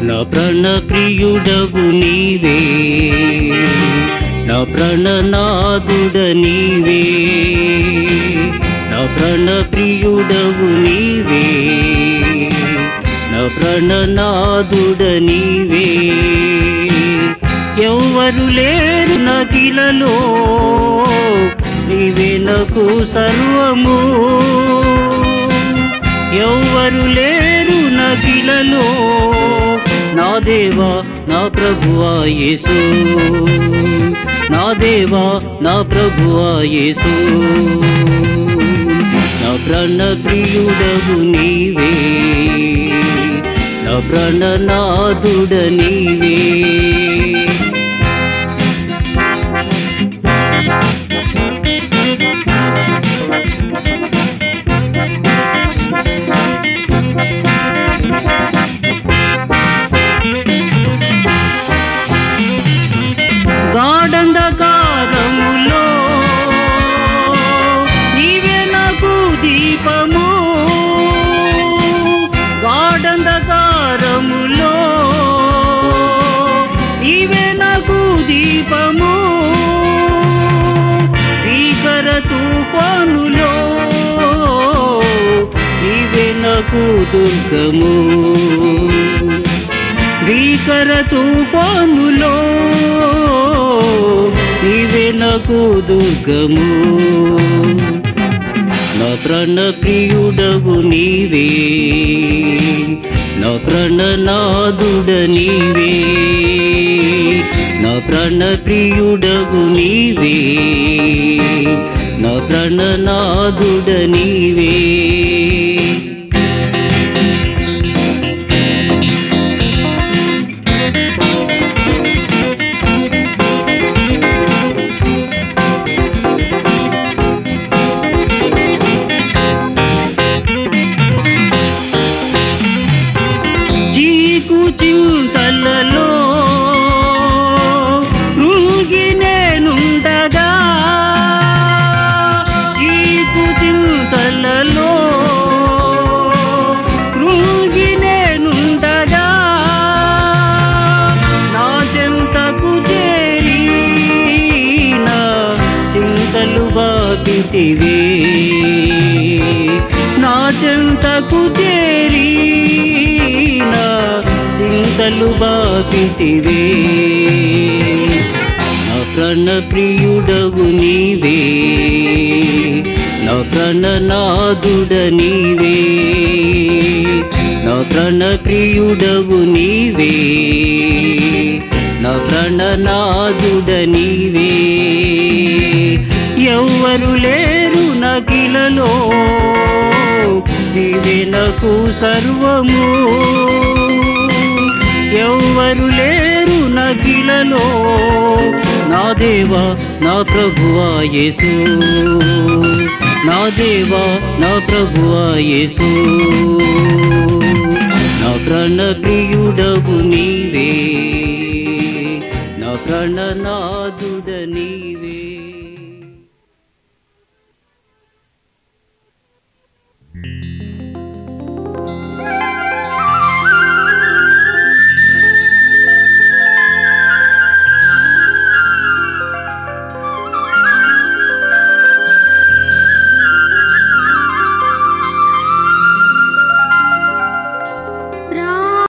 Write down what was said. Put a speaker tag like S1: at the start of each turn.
S1: నా ప్రాణ ప్రియుడవు నీవే. నా ప్రాణనాథుడ నీవే. నా ప్రాణ ప్రియుడవు నీవే. నా ప్రాణనాథుడ నీవే ఎవ్వరు లేరు నదిలలో నీవే నాకు సర్వము. ఎవ్వరు లేరు నదిలలో నా దేవా నా ప్రభువా యేసు. నా దేవా నా ప్రభువా యేసు. నా ప్రాణ ప్రియుడవు నీవే. నా నీవే గాఢంధకారములో నీవే నాకు దీపము. తుఫానులో నీవే నాకు దుర్గము. భీకర తుఫానులో నీవే నాకు దుర్గము. నా ప్రాణ ప్రియుడవు నీవే నా ప్రాణనాథుడ నీవే. నా ప్రాణ ప్రియుడవు నీవే నా ప్రాణనాథుడ నీవే. చింతలు నా చెంతకు చేరి నా చింతలు బాపితివే నా ప్రాణ ప్రియుడవు నీవే. నా ప్రాణనాథుడ నీవే. నా ప్రాణ ప్రియుడవు నీవే. నా ప్రాణనాథుడ నీవే. ఎవ్వరు లేరు నకిలలో. నీవే నాకు సర్వము. ఎవ్వరు లేరు నకిలలో. నా దేవా నా ప్రభువా యేసు. నా దేవా నా ప్రభువా యేసు. నా ప్రాణ ప్రియుడవు నీవే. నా ప్రణనాదుడ నీవే.